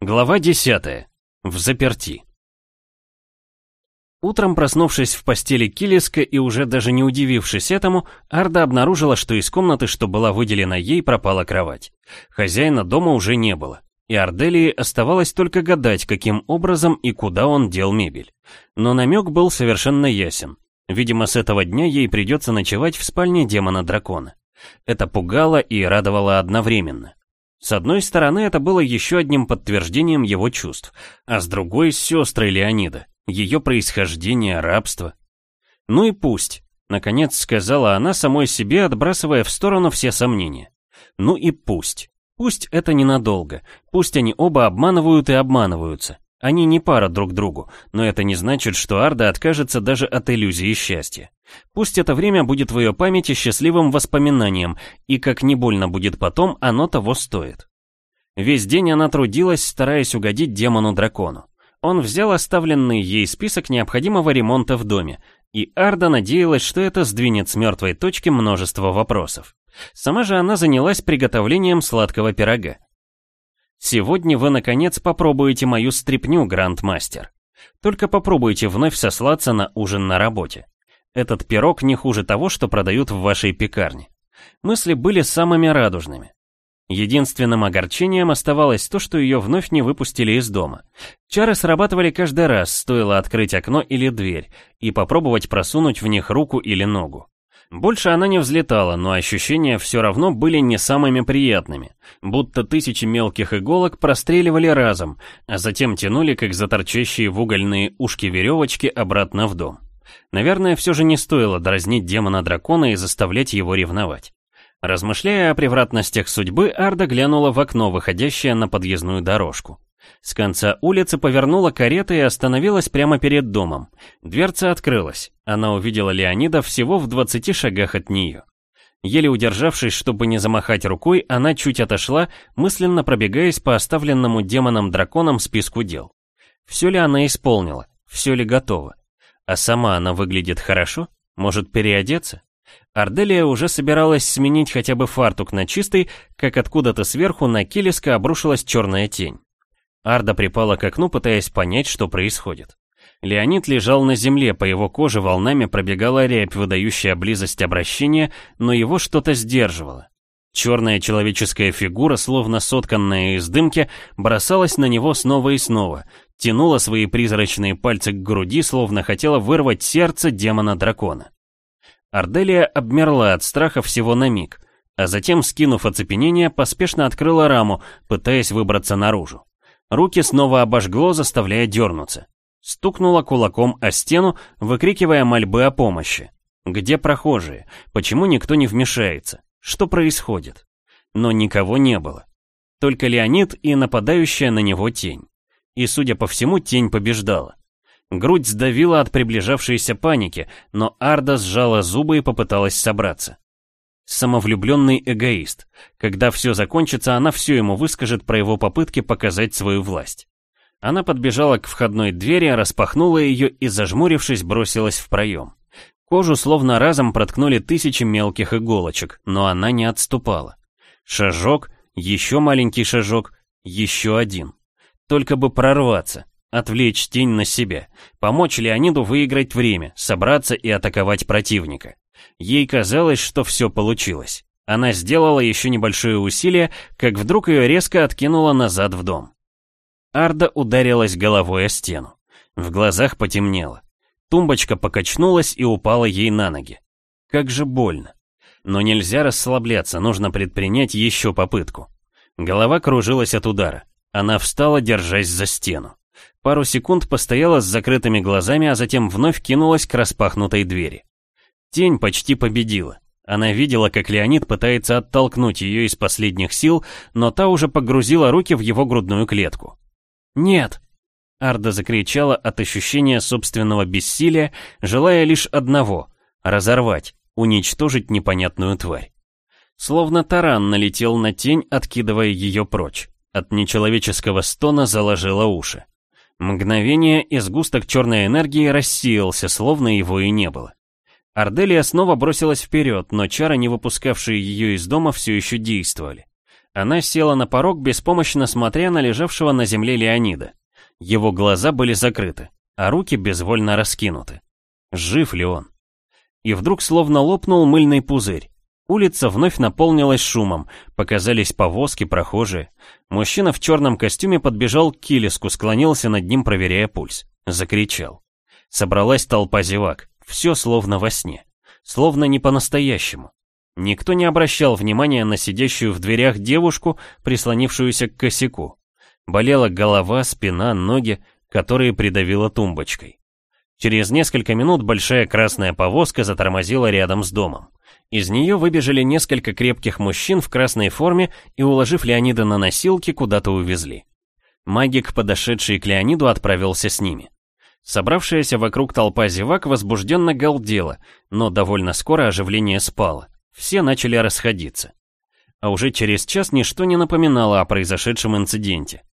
Глава 10. В заперти. Утром, проснувшись в постели Килиска и уже даже не удивившись этому, Арда обнаружила, что из комнаты, что была выделена ей, пропала кровать. Хозяина дома уже не было, и Арделии оставалось только гадать, каким образом и куда он дел мебель. Но намек был совершенно ясен. Видимо, с этого дня ей придется ночевать в спальне демона-дракона. Это пугало и радовало одновременно. С одной стороны, это было еще одним подтверждением его чувств, а с другой — с сестрой Леонида, ее происхождение, рабство. «Ну и пусть», — наконец сказала она самой себе, отбрасывая в сторону все сомнения. «Ну и пусть. Пусть это ненадолго. Пусть они оба обманывают и обманываются. Они не пара друг другу, но это не значит, что Арда откажется даже от иллюзии счастья. Пусть это время будет в ее памяти счастливым воспоминанием, и как не больно будет потом, оно того стоит. Весь день она трудилась, стараясь угодить демону-дракону. Он взял оставленный ей список необходимого ремонта в доме, и Арда надеялась, что это сдвинет с мертвой точки множество вопросов. Сама же она занялась приготовлением сладкого пирога. Сегодня вы, наконец, попробуете мою стряпню, грандмастер. Только попробуйте вновь сослаться на ужин на работе. Этот пирог не хуже того, что продают в вашей пекарне. Мысли были самыми радужными. Единственным огорчением оставалось то, что ее вновь не выпустили из дома. Чары срабатывали каждый раз, стоило открыть окно или дверь, и попробовать просунуть в них руку или ногу. Больше она не взлетала, но ощущения все равно были не самыми приятными, будто тысячи мелких иголок простреливали разом, а затем тянули, как заторчащие в угольные ушки веревочки, обратно в дом. Наверное, все же не стоило дразнить демона-дракона и заставлять его ревновать. Размышляя о превратностях судьбы, Арда глянула в окно, выходящее на подъездную дорожку. С конца улицы повернула карета и остановилась прямо перед домом. Дверца открылась. Она увидела Леонида всего в 20 шагах от нее. Еле удержавшись, чтобы не замахать рукой, она чуть отошла, мысленно пробегаясь по оставленному демоном-драконом списку дел. Все ли она исполнила? Все ли готово? А сама она выглядит хорошо? Может переодеться? Арделия уже собиралась сменить хотя бы фартук на чистый, как откуда-то сверху на Килиска обрушилась черная тень. Арда припала к окну, пытаясь понять, что происходит. Леонид лежал на земле, по его коже волнами пробегала рябь, выдающая близость обращения, но его что-то сдерживало. Черная человеческая фигура, словно сотканная из дымки, бросалась на него снова и снова, тянула свои призрачные пальцы к груди, словно хотела вырвать сердце демона-дракона. Арделия обмерла от страха всего на миг, а затем, скинув оцепенение, поспешно открыла раму, пытаясь выбраться наружу. Руки снова обожгло, заставляя дернуться. Стукнула кулаком о стену, выкрикивая мольбы о помощи. Где прохожие? Почему никто не вмешается? Что происходит? Но никого не было. Только Леонид и нападающая на него тень. И, судя по всему, тень побеждала. Грудь сдавила от приближавшейся паники, но Арда сжала зубы и попыталась собраться. Самовлюбленный эгоист. Когда все закончится, она все ему выскажет про его попытки показать свою власть. Она подбежала к входной двери, распахнула ее и, зажмурившись, бросилась в проем. Кожу словно разом проткнули тысячи мелких иголочек, но она не отступала. Шажок, еще маленький шажок, еще один. Только бы прорваться, отвлечь тень на себя, помочь Леониду выиграть время, собраться и атаковать противника. Ей казалось, что все получилось. Она сделала еще небольшое усилие, как вдруг ее резко откинуло назад в дом. Арда ударилась головой о стену. В глазах потемнело. Тумбочка покачнулась и упала ей на ноги. Как же больно. Но нельзя расслабляться, нужно предпринять еще попытку. Голова кружилась от удара. Она встала, держась за стену. Пару секунд постояла с закрытыми глазами, а затем вновь кинулась к распахнутой двери. Тень почти победила. Она видела, как Леонид пытается оттолкнуть ее из последних сил, но та уже погрузила руки в его грудную клетку. «Нет!» Арда закричала от ощущения собственного бессилия, желая лишь одного — разорвать, уничтожить непонятную тварь. Словно таран налетел на тень, откидывая ее прочь. От нечеловеческого стона заложила уши. Мгновение и сгусток черной энергии рассеялся, словно его и не было. Арделия снова бросилась вперед, но чары, не выпускавшие ее из дома, все еще действовали. Она села на порог, беспомощно смотря на лежавшего на земле Леонида. Его глаза были закрыты, а руки безвольно раскинуты. Жив ли он? И вдруг словно лопнул мыльный пузырь. Улица вновь наполнилась шумом, показались повозки, прохожие. Мужчина в черном костюме подбежал к Килиску, склонился над ним, проверяя пульс. Закричал. Собралась толпа зевак, все словно во сне. Словно не по-настоящему. Никто не обращал внимания на сидящую в дверях девушку, прислонившуюся к косяку. Болела голова, спина, ноги, которые придавило тумбочкой. Через несколько минут большая красная повозка затормозила рядом с домом. Из нее выбежали несколько крепких мужчин в красной форме и, уложив Леонида на носилки, куда-то увезли. Магик, подошедший к Леониду, отправился с ними. Собравшаяся вокруг толпа зевак возбужденно галдела, но довольно скоро оживление спало. Все начали расходиться. А уже через час ничто не напоминало о произошедшем инциденте.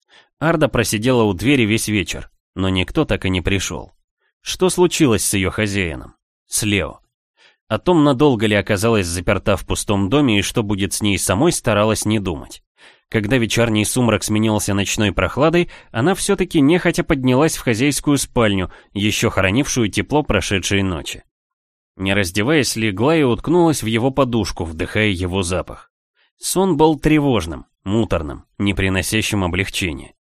Арда просидела у двери весь вечер, но никто так и не пришел. Что случилось с ее хозяином? С Лео. О том, надолго ли оказалась заперта в пустом доме и что будет с ней самой, старалась не думать. Когда вечерний сумрак сменился ночной прохладой, она все-таки нехотя поднялась в хозяйскую спальню, еще хоронившую тепло прошедшей ночи. Не раздеваясь, легла и уткнулась в его подушку, вдыхая его запах. Сон был тревожным, муторным, не приносящим облегчения.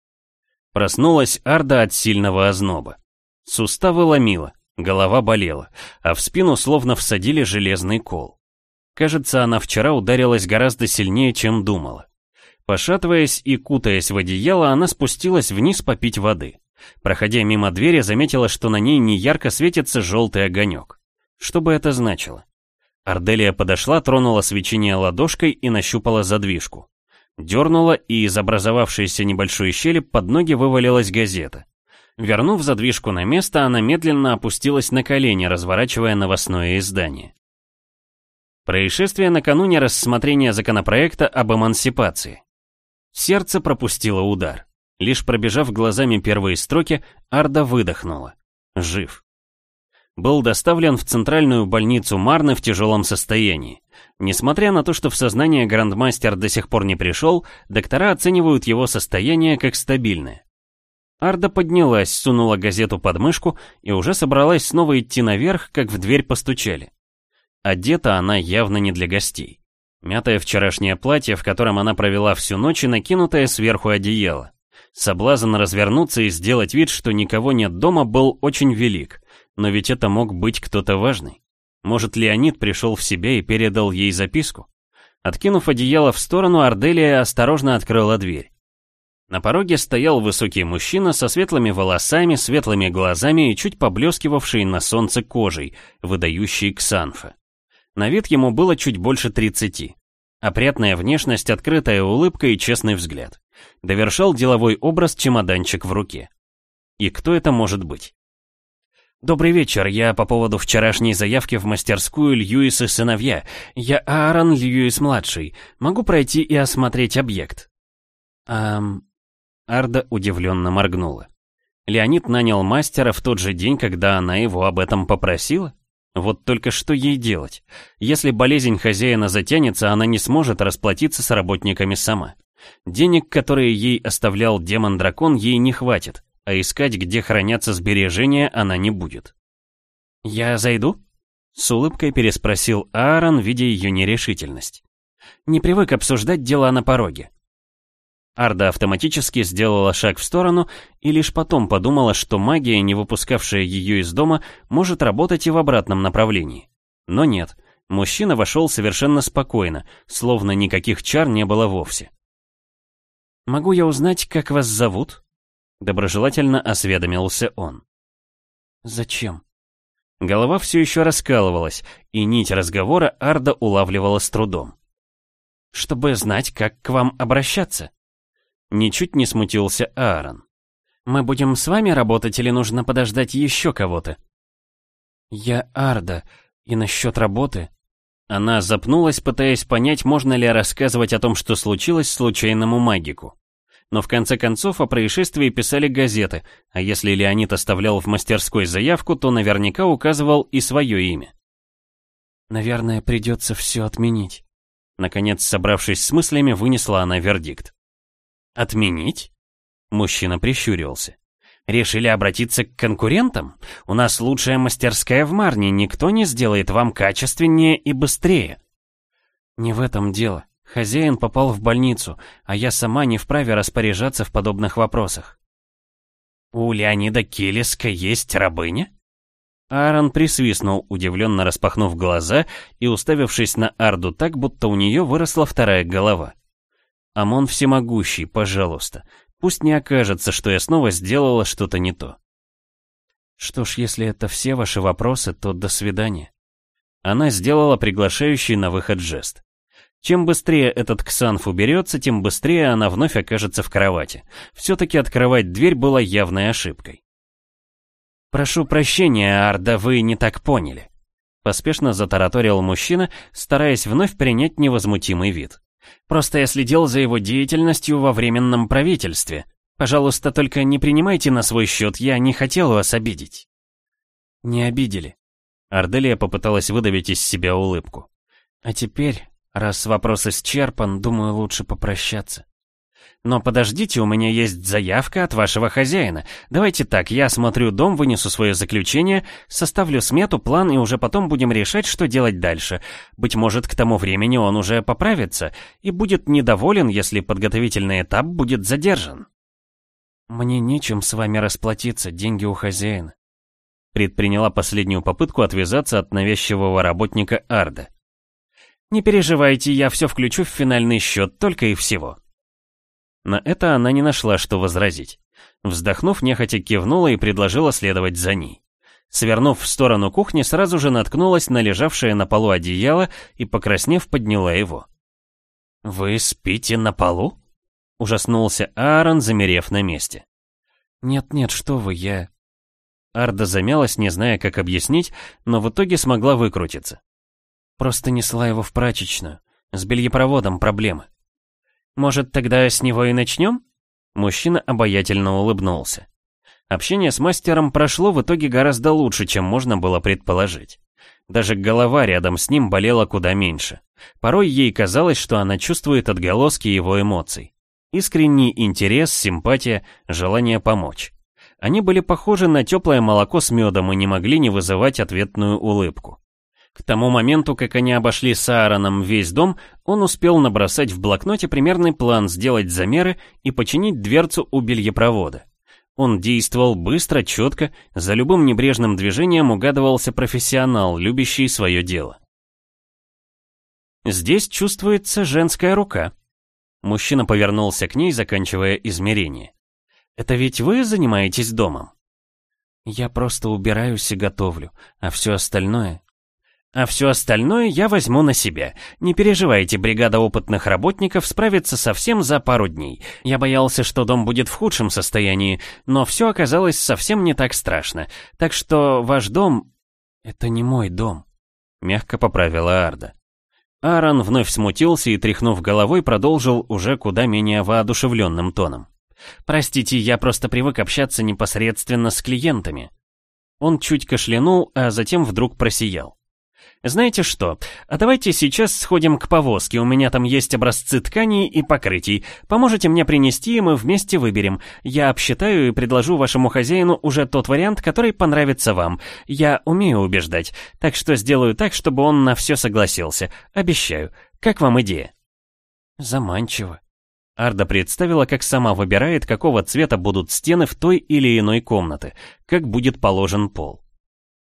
Проснулась Арда от сильного озноба. Суставы ломило, Голова болела, а в спину словно всадили железный кол. Кажется, она вчера ударилась гораздо сильнее, чем думала. Пошатываясь и кутаясь в одеяло, она спустилась вниз попить воды. Проходя мимо двери, заметила, что на ней неярко светится желтый огонек. Что бы это значило? Арделия подошла, тронула свечение ладошкой и нащупала задвижку. Дернула, и из образовавшейся небольшой щели под ноги вывалилась газета. Вернув задвижку на место, она медленно опустилась на колени, разворачивая новостное издание. Происшествие накануне рассмотрения законопроекта об эмансипации. Сердце пропустило удар. Лишь пробежав глазами первые строки, Арда выдохнула. Жив. Был доставлен в центральную больницу Марны в тяжелом состоянии. Несмотря на то, что в сознание грандмастер до сих пор не пришел, доктора оценивают его состояние как стабильное. Арда поднялась, сунула газету под мышку и уже собралась снова идти наверх, как в дверь постучали. Одета она явно не для гостей. Мятое вчерашнее платье, в котором она провела всю ночь и накинутое сверху одеяло. Соблазн развернуться и сделать вид, что никого нет дома, был очень велик. Но ведь это мог быть кто-то важный. Может, Леонид пришел в себя и передал ей записку? Откинув одеяло в сторону, Арделия осторожно открыла дверь. На пороге стоял высокий мужчина со светлыми волосами, светлыми глазами и чуть поблескивавшей на солнце кожей, выдающий Ксанфа. На вид ему было чуть больше тридцати. Опрятная внешность, открытая улыбка и честный взгляд. Довершал деловой образ чемоданчик в руке. И кто это может быть? «Добрый вечер, я по поводу вчерашней заявки в мастерскую Льюис и сыновья. Я Аарон Льюис-младший. Могу пройти и осмотреть объект?» «Ам...» Арда удивленно моргнула. Леонид нанял мастера в тот же день, когда она его об этом попросила? Вот только что ей делать? Если болезнь хозяина затянется, она не сможет расплатиться с работниками сама. Денег, которые ей оставлял демон-дракон, ей не хватит, а искать, где хранятся сбережения, она не будет. «Я зайду?» — с улыбкой переспросил Аарон, видя ее нерешительность. «Не привык обсуждать дела на пороге. Арда автоматически сделала шаг в сторону и лишь потом подумала, что магия, не выпускавшая ее из дома, может работать и в обратном направлении. Но нет, мужчина вошел совершенно спокойно, словно никаких чар не было вовсе. «Могу я узнать, как вас зовут?» Доброжелательно осведомился он. «Зачем?» Голова все еще раскалывалась, и нить разговора Арда улавливала с трудом. «Чтобы знать, как к вам обращаться», Ничуть не смутился Аарон. «Мы будем с вами работать или нужно подождать еще кого-то?» «Я Арда, и насчет работы...» Она запнулась, пытаясь понять, можно ли рассказывать о том, что случилось случайному магику. Но в конце концов о происшествии писали газеты, а если Леонид оставлял в мастерской заявку, то наверняка указывал и свое имя. «Наверное, придется все отменить», — Наконец, собравшись с мыслями, вынесла она вердикт. «Отменить?» Мужчина прищурился. «Решили обратиться к конкурентам? У нас лучшая мастерская в Марне, никто не сделает вам качественнее и быстрее». «Не в этом дело. Хозяин попал в больницу, а я сама не вправе распоряжаться в подобных вопросах». «У Леонида Келеска есть рабыня?» Аарон присвистнул, удивленно распахнув глаза и уставившись на Арду так, будто у нее выросла вторая голова. «Амон всемогущий, пожалуйста, пусть не окажется, что я снова сделала что-то не то». «Что ж, если это все ваши вопросы, то до свидания». Она сделала приглашающий на выход жест. Чем быстрее этот Ксанф уберется, тем быстрее она вновь окажется в кровати. Все-таки открывать дверь было явной ошибкой. «Прошу прощения, Арда, вы не так поняли», — поспешно затараторил мужчина, стараясь вновь принять невозмутимый вид. «Просто я следил за его деятельностью во временном правительстве. Пожалуйста, только не принимайте на свой счет, я не хотел вас обидеть». «Не обидели». Арделия попыталась выдавить из себя улыбку. «А теперь, раз вопрос исчерпан, думаю, лучше попрощаться». Но подождите, у меня есть заявка от вашего хозяина. Давайте так, я осмотрю дом, вынесу свое заключение, составлю смету, план и уже потом будем решать, что делать дальше. Быть может, к тому времени он уже поправится и будет недоволен, если подготовительный этап будет задержан. Мне нечем с вами расплатиться, деньги у хозяина. Предприняла последнюю попытку отвязаться от навязчивого работника Арда. Не переживайте, я все включу в финальный счет, только и всего. На это она не нашла, что возразить. Вздохнув, нехотя кивнула и предложила следовать за ней. Свернув в сторону кухни, сразу же наткнулась на лежавшее на полу одеяло и, покраснев, подняла его. «Вы спите на полу?» — ужаснулся Аарон, замерев на месте. «Нет-нет, что вы, я...» Арда замялась, не зная, как объяснить, но в итоге смогла выкрутиться. Просто несла его в прачечную. С бельепроводом проблемы. Может, тогда с него и начнем?» Мужчина обаятельно улыбнулся. Общение с мастером прошло в итоге гораздо лучше, чем можно было предположить. Даже голова рядом с ним болела куда меньше. Порой ей казалось, что она чувствует отголоски его эмоций. Искренний интерес, симпатия, желание помочь. Они были похожи на теплое молоко с медом и не могли не вызывать ответную улыбку. К тому моменту, как они обошли с Аароном весь дом, он успел набросать в блокноте примерный план сделать замеры и починить дверцу у бельепровода. Он действовал быстро, четко, за любым небрежным движением угадывался профессионал, любящий свое дело. Здесь чувствуется женская рука. Мужчина повернулся к ней, заканчивая измерение. «Это ведь вы занимаетесь домом?» «Я просто убираюсь и готовлю, а все остальное а все остальное я возьму на себя. Не переживайте, бригада опытных работников справится совсем за пару дней. Я боялся, что дом будет в худшем состоянии, но все оказалось совсем не так страшно. Так что ваш дом... Это не мой дом, мягко поправила Арда. Аарон вновь смутился и, тряхнув головой, продолжил уже куда менее воодушевленным тоном. «Простите, я просто привык общаться непосредственно с клиентами». Он чуть кашлянул, а затем вдруг просиял. Знаете что, а давайте сейчас сходим к повозке, у меня там есть образцы тканей и покрытий. Поможете мне принести, и мы вместе выберем. Я обсчитаю и предложу вашему хозяину уже тот вариант, который понравится вам. Я умею убеждать, так что сделаю так, чтобы он на все согласился. Обещаю. Как вам идея? Заманчиво. Арда представила, как сама выбирает, какого цвета будут стены в той или иной комнаты, как будет положен пол.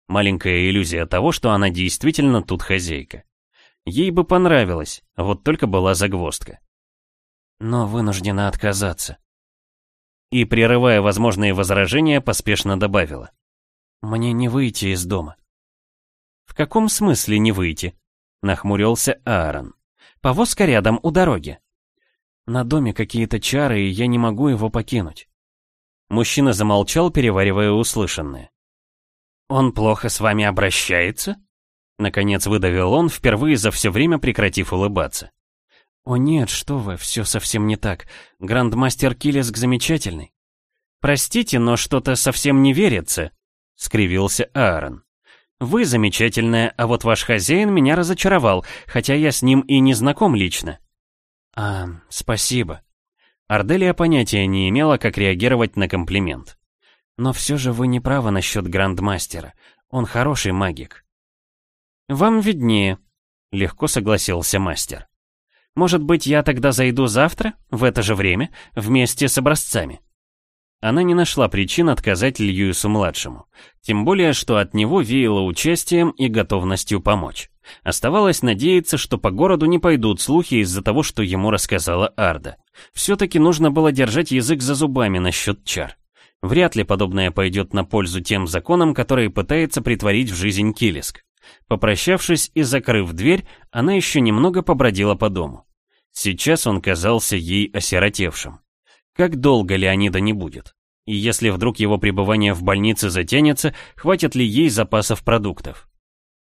Маленькая иллюзия того, что она действительно тут хозяйка. Ей бы понравилось, вот только была загвоздка. Но вынуждена отказаться. И, прерывая возможные возражения, поспешно добавила. «Мне не выйти из дома». «В каком смысле не выйти?» — нахмурился Аарон. «Повозка рядом, у дороги». «На доме какие-то чары, и я не могу его покинуть». Мужчина замолчал, переваривая услышанное. «Он плохо с вами обращается?» Наконец выдавил он, впервые за все время прекратив улыбаться. «О нет, что вы, все совсем не так. Грандмастер Килеск замечательный». «Простите, но что-то совсем не верится», — скривился Аарон. Вы замечательная, а вот ваш хозяин меня разочаровал, хотя я с ним и не знаком лично». «А, спасибо». Арделия понятия не имела, как реагировать на комплимент. «Но все же вы не правы насчет грандмастера. Он хороший магик». «Вам виднее», — легко согласился мастер. «Может быть, я тогда зайду завтра, в это же время, вместе с образцами?» Она не нашла причин отказать Льюису-младшему. Тем более, что от него веяло участием и готовностью помочь. Оставалось надеяться, что по городу не пойдут слухи из-за того, что ему рассказала Арда. Все-таки нужно было держать язык за зубами насчет чар. Вряд ли подобное пойдет на пользу тем законам, которые пытается притворить в жизнь Килиск. Попрощавшись и закрыв дверь, она еще немного побродила по дому. Сейчас он казался ей осиротевшим. Как долго Леонида не будет? И если вдруг его пребывание в больнице затянется, хватит ли ей запасов продуктов?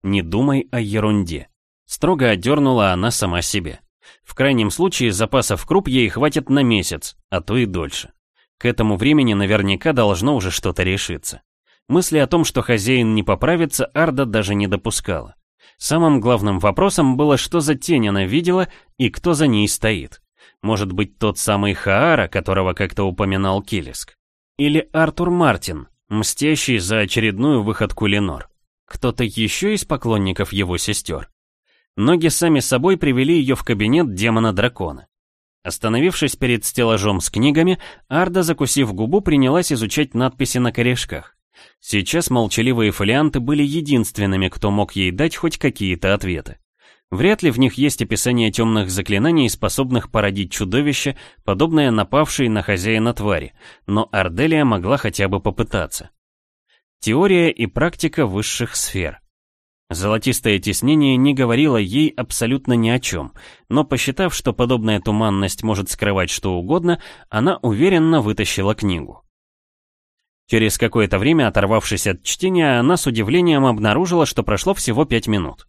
Не думай о ерунде. Строго одернула она сама себе. В крайнем случае запасов круп ей хватит на месяц, а то и дольше. К этому времени наверняка должно уже что-то решиться. Мысли о том, что хозяин не поправится, Арда даже не допускала. Самым главным вопросом было, что за тень она видела и кто за ней стоит. Может быть, тот самый Хаара, которого как-то упоминал Килиск. Или Артур Мартин, мстящий за очередную выходку Ленор. Кто-то еще из поклонников его сестер. Ноги сами собой привели ее в кабинет демона-дракона. Остановившись перед стеллажом с книгами, Арда, закусив губу, принялась изучать надписи на корешках. Сейчас молчаливые фолианты были единственными, кто мог ей дать хоть какие-то ответы. Вряд ли в них есть описание темных заклинаний, способных породить чудовище, подобное напавшей на хозяина твари, но Арделия могла хотя бы попытаться. Теория и практика высших сфер. Золотистое тиснение не говорило ей абсолютно ни о чем, но посчитав, что подобная туманность может скрывать что угодно, она уверенно вытащила книгу. Через какое-то время, оторвавшись от чтения, она с удивлением обнаружила, что прошло всего пять минут.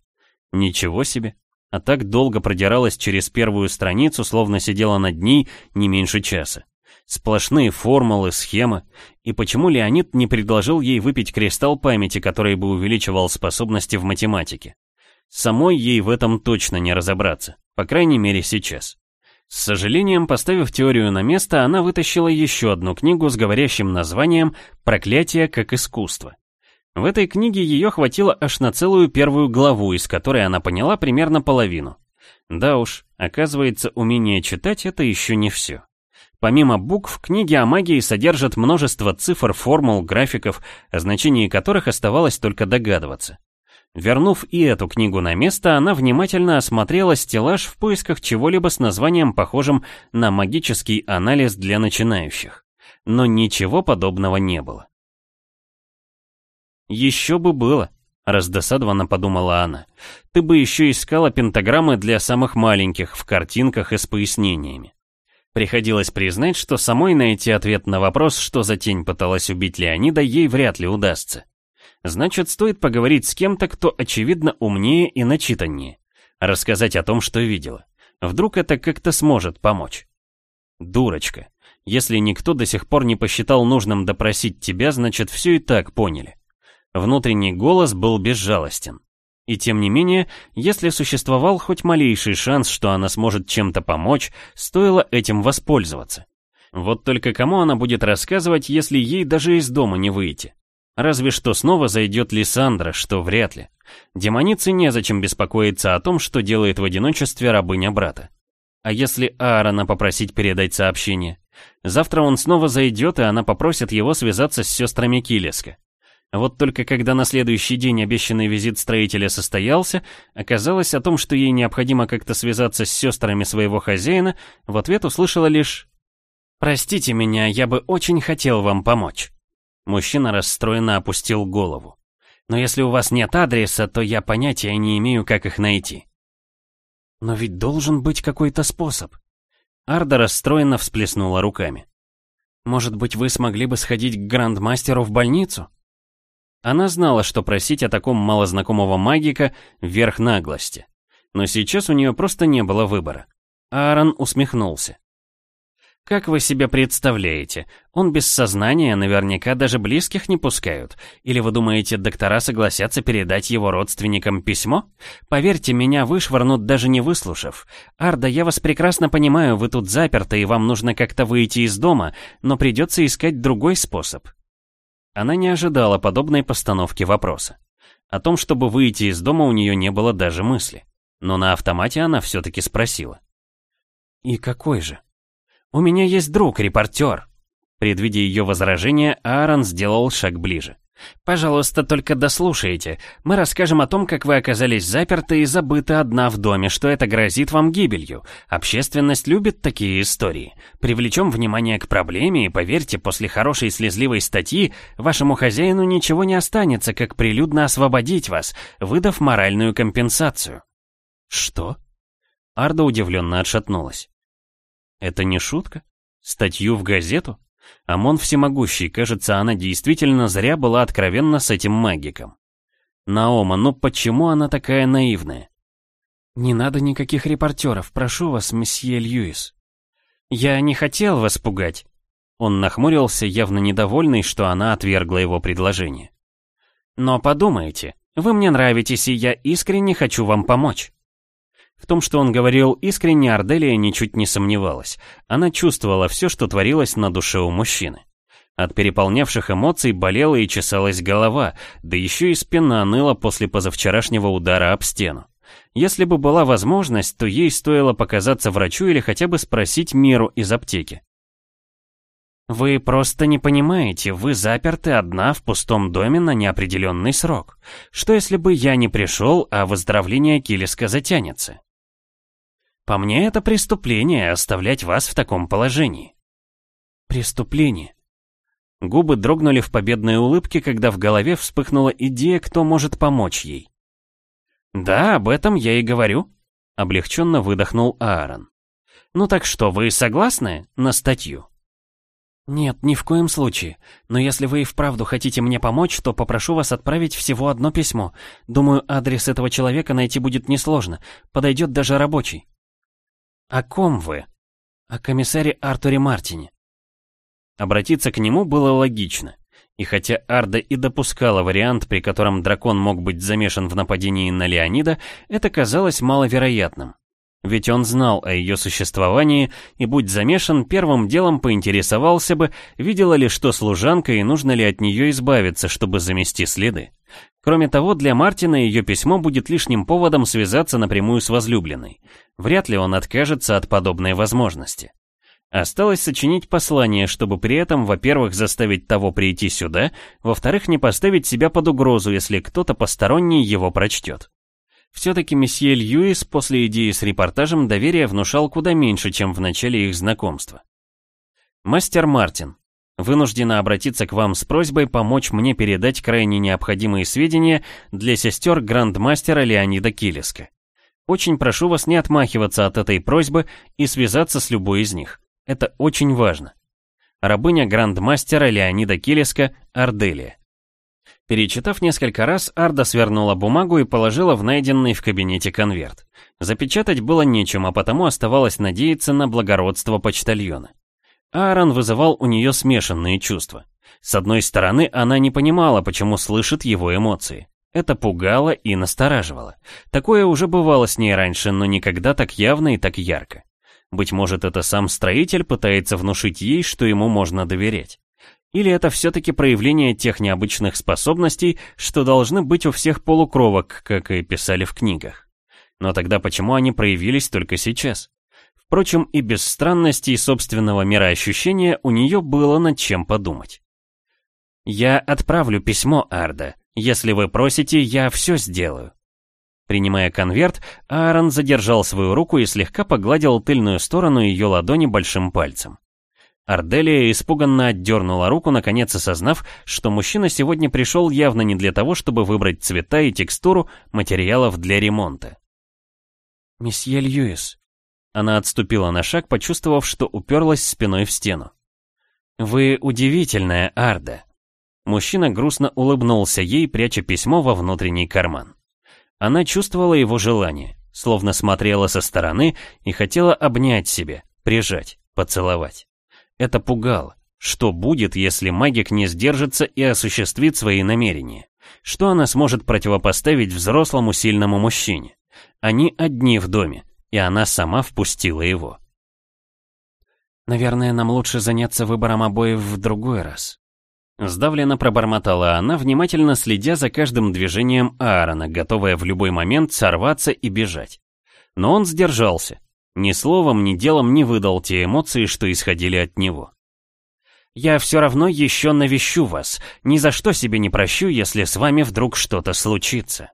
Ничего себе. А так долго продиралась через первую страницу, словно сидела над ней не меньше часа. Сплошные формулы, схемы. И почему Леонид не предложил ей выпить кристалл памяти, который бы увеличивал способности в математике? Самой ей в этом точно не разобраться, по крайней мере сейчас. С сожалением, поставив теорию на место, она вытащила еще одну книгу с говорящим названием «Проклятие как искусство». В этой книге ее хватило аж на целую первую главу, из которой она поняла примерно половину. Да уж, оказывается, умение читать — это еще не все. Помимо букв, книги о магии содержат множество цифр, формул, графиков, о значении которых оставалось только догадываться. Вернув и эту книгу на место, она внимательно осмотрела стеллаж в поисках чего-либо с названием, похожим на магический анализ для начинающих. Но ничего подобного не было. «Еще бы было», — раздосадованно подумала она. «Ты бы еще искала пентаграммы для самых маленьких в картинках и с пояснениями». Приходилось признать, что самой найти ответ на вопрос, что за тень пыталась убить Леонида, ей вряд ли удастся. Значит, стоит поговорить с кем-то, кто, очевидно, умнее и начитаннее. Рассказать о том, что видела. Вдруг это как-то сможет помочь. Дурочка. Если никто до сих пор не посчитал нужным допросить тебя, значит, все и так поняли. Внутренний голос был безжалостен. И тем не менее, если существовал хоть малейший шанс, что она сможет чем-то помочь, стоило этим воспользоваться. Вот только кому она будет рассказывать, если ей даже из дома не выйти? Разве что снова зайдет Лиссандра, что вряд ли. Демонице незачем беспокоиться о том, что делает в одиночестве рабыня брата. А если Аарона попросить передать сообщение? Завтра он снова зайдет, и она попросит его связаться с сестрами Килеска. Вот только когда на следующий день обещанный визит строителя состоялся, оказалось о том, что ей необходимо как-то связаться с сестрами своего хозяина, в ответ услышала лишь «Простите меня, я бы очень хотел вам помочь». Мужчина расстроенно опустил голову. «Но если у вас нет адреса, то я понятия не имею, как их найти». «Но ведь должен быть какой-то способ». Арда расстроенно всплеснула руками. «Может быть, вы смогли бы сходить к грандмастеру в больницу?» Она знала, что просить о таком малознакомого магика — верх наглости. Но сейчас у нее просто не было выбора. Аарон усмехнулся. Как вы себе представляете? Он без сознания, наверняка даже близких не пускают. Или вы думаете, доктора согласятся передать его родственникам письмо? Поверьте, меня вышвырнут даже не выслушав. Арда, я вас прекрасно понимаю, вы тут заперты и вам нужно как-то выйти из дома, но придется искать другой способ. Она не ожидала подобной постановки вопроса. О том, чтобы выйти из дома, у нее не было даже мысли. Но на автомате она все-таки спросила. «И какой же?» «У меня есть друг, репортер». Предвидя ее возражение, Аарон сделал шаг ближе. «Пожалуйста, только дослушайте. Мы расскажем о том, как вы оказались заперты и забыты одна в доме, что это грозит вам гибелью. Общественность любит такие истории. Привлечем внимание к проблеме, и поверьте, после хорошей слезливой статьи вашему хозяину ничего не останется, как прилюдно освободить вас, выдав моральную компенсацию». «Что?» Арда удивленно отшатнулась. Это не шутка? Статью в газету? Амон всемогущий, кажется, она действительно зря была откровенна с этим магиком. Наома, ну почему она такая наивная? Не надо никаких репортеров, прошу вас, месье Льюис. Я не хотел вас пугать. Он нахмурился, явно недовольный, что она отвергла его предложение. Но подумайте, вы мне нравитесь, и я искренне хочу вам помочь. В том, что он говорил искренне, Арделия ничуть не сомневалась. Она чувствовала все, что творилось на душе у мужчины. От переполнявших эмоций болела и чесалась голова, да еще и спина ныла после позавчерашнего удара об стену. Если бы была возможность, то ей стоило показаться врачу или хотя бы спросить меру из аптеки. «Вы просто не понимаете, вы заперты одна в пустом доме на неопределенный срок. Что если бы я не пришел, а выздоровление Килиска затянется?» По мне, это преступление оставлять вас в таком положении. Преступление. Губы дрогнули в победной улыбке, когда в голове вспыхнула идея, кто может помочь ей. «Да, об этом я и говорю», — облегченно выдохнул Аарон. «Ну так что, вы согласны на статью?» «Нет, ни в коем случае. Но если вы и вправду хотите мне помочь, то попрошу вас отправить всего одно письмо. Думаю, адрес этого человека найти будет несложно. Подойдет даже рабочий». «О ком вы?» «О комиссаре Артуре Мартине». Обратиться к нему было логично. И хотя Арда и допускала вариант, при котором дракон мог быть замешан в нападении на Леонида, это казалось маловероятным. Ведь он знал о ее существовании и, будь замешан, первым делом поинтересовался бы, видела ли что служанка и нужно ли от нее избавиться, чтобы замести следы. Кроме того, для Мартина ее письмо будет лишним поводом связаться напрямую с возлюбленной. Вряд ли он откажется от подобной возможности. Осталось сочинить послание, чтобы при этом, во-первых, заставить того прийти сюда, во-вторых, не поставить себя под угрозу, если кто-то посторонний его прочтет. Все-таки месье Льюис после идеи с репортажем доверия внушал куда меньше, чем в начале их знакомства. Мастер Мартин, Вынуждена обратиться к вам с просьбой помочь мне передать крайне необходимые сведения для сестер грандмастера Леонида Килиска. Очень прошу вас не отмахиваться от этой просьбы и связаться с любой из них. Это очень важно. Рабыня грандмастера Леонида Килиска, Арделия. Перечитав несколько раз, Арда свернула бумагу и положила в найденный в кабинете конверт. Запечатать было нечем, а потому оставалось надеяться на благородство почтальона. Аарон вызывал у нее смешанные чувства. С одной стороны, она не понимала, почему слышит его эмоции. Это пугало и настораживало. Такое уже бывало с ней раньше, но никогда так явно и так ярко. Быть может, это сам строитель пытается внушить ей, что ему можно доверять. Или это все-таки проявление тех необычных способностей, что должны быть у всех полукровок, как и писали в книгах. Но тогда почему они проявились только сейчас? Впрочем, и без странностей собственного мироощущения у нее было над чем подумать. «Я отправлю письмо, Арда. Если вы просите, я все сделаю». Принимая конверт, Аарон задержал свою руку и слегка погладил тыльную сторону ее ладони большим пальцем. Арделия испуганно отдернула руку, наконец осознав, что мужчина сегодня пришел явно не для того, чтобы выбрать цвета и текстуру материалов для ремонта. «Месье Льюис», она отступила на шаг, почувствовав, что уперлась спиной в стену. «Вы удивительная, Арда». Мужчина грустно улыбнулся ей, пряча письмо во внутренний карман. Она чувствовала его желание, словно смотрела со стороны и хотела обнять себе, прижать, поцеловать. Это пугало. Что будет, если магик не сдержится и осуществит свои намерения? Что она сможет противопоставить взрослому сильному мужчине? Они одни в доме, и она сама впустила его. «Наверное, нам лучше заняться выбором обоев в другой раз». Сдавленно пробормотала она, внимательно следя за каждым движением Аарона, готовая в любой момент сорваться и бежать. Но он сдержался. Ни словом, ни делом не выдал те эмоции, что исходили от него. «Я все равно еще навещу вас. Ни за что себе не прощу, если с вами вдруг что-то случится».